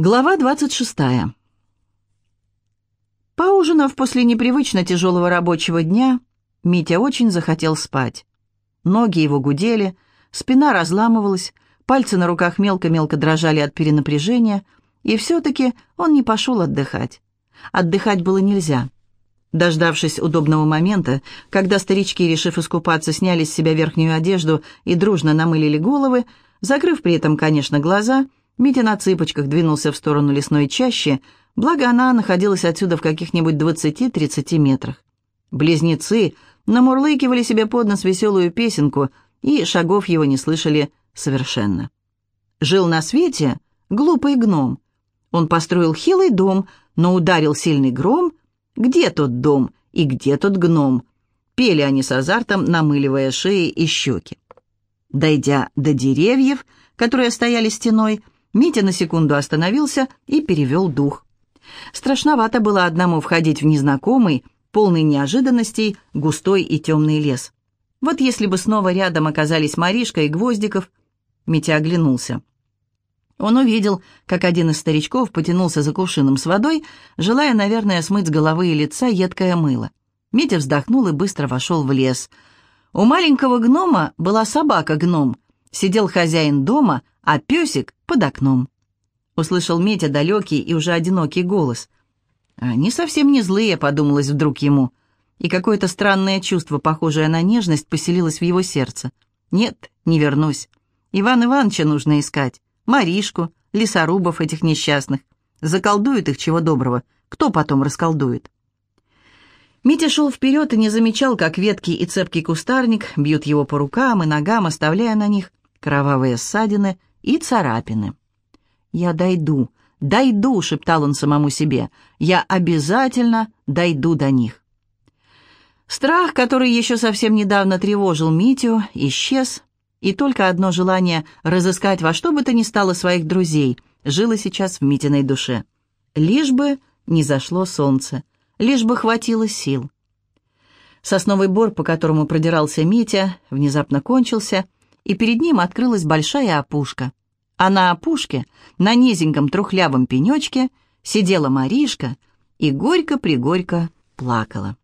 Глава 26. Поужинав после непривычно тяжелого рабочего дня, Митя очень захотел спать. Ноги его гудели, спина разламывалась, пальцы на руках мелко-мелко дрожали от перенапряжения, и все-таки он не пошел отдыхать. Отдыхать было нельзя. Дождавшись удобного момента, когда старички, решив искупаться, сняли с себя верхнюю одежду и дружно намылили головы, закрыв при этом, конечно, глаза – Митя на цыпочках двинулся в сторону лесной чащи, благо она находилась отсюда в каких-нибудь 20-30 метрах. Близнецы намурлыкивали себе под нос веселую песенку, и шагов его не слышали совершенно. Жил на свете глупый гном. Он построил хилый дом, но ударил сильный гром. Где тот дом и где тот гном? Пели они с азартом, намыливая шеи и щеки. Дойдя до деревьев, которые стояли стеной, Митя на секунду остановился и перевел дух. Страшновато было одному входить в незнакомый, полный неожиданностей, густой и темный лес. Вот если бы снова рядом оказались Маришка и Гвоздиков, Митя оглянулся. Он увидел, как один из старичков потянулся за кувшином с водой, желая, наверное, смыть с головы и лица едкое мыло. Митя вздохнул и быстро вошел в лес. У маленького гнома была собака-гном. Сидел хозяин дома, а песик под окном. Услышал Митя далекий и уже одинокий голос. «Они совсем не злые», — подумалось вдруг ему. И какое-то странное чувство, похожее на нежность, поселилось в его сердце. «Нет, не вернусь. Иван Ивановича нужно искать. Маришку, лесорубов этих несчастных. Заколдуют их чего доброго. Кто потом расколдует?» Митя шел вперед и не замечал, как ветки и цепкий кустарник бьют его по рукам и ногам, оставляя на них кровавые ссадины и царапины. «Я дойду, дойду», — шептал он самому себе, — «я обязательно дойду до них». Страх, который еще совсем недавно тревожил Митю, исчез, и только одно желание разыскать во что бы то ни стало своих друзей жило сейчас в Митиной душе. Лишь бы не зашло солнце, лишь бы хватило сил. Сосновый бор, по которому продирался Митя, внезапно кончился — и перед ним открылась большая опушка. А на опушке, на низеньком трухлявом пенечке, сидела Маришка и горько-пригорько плакала.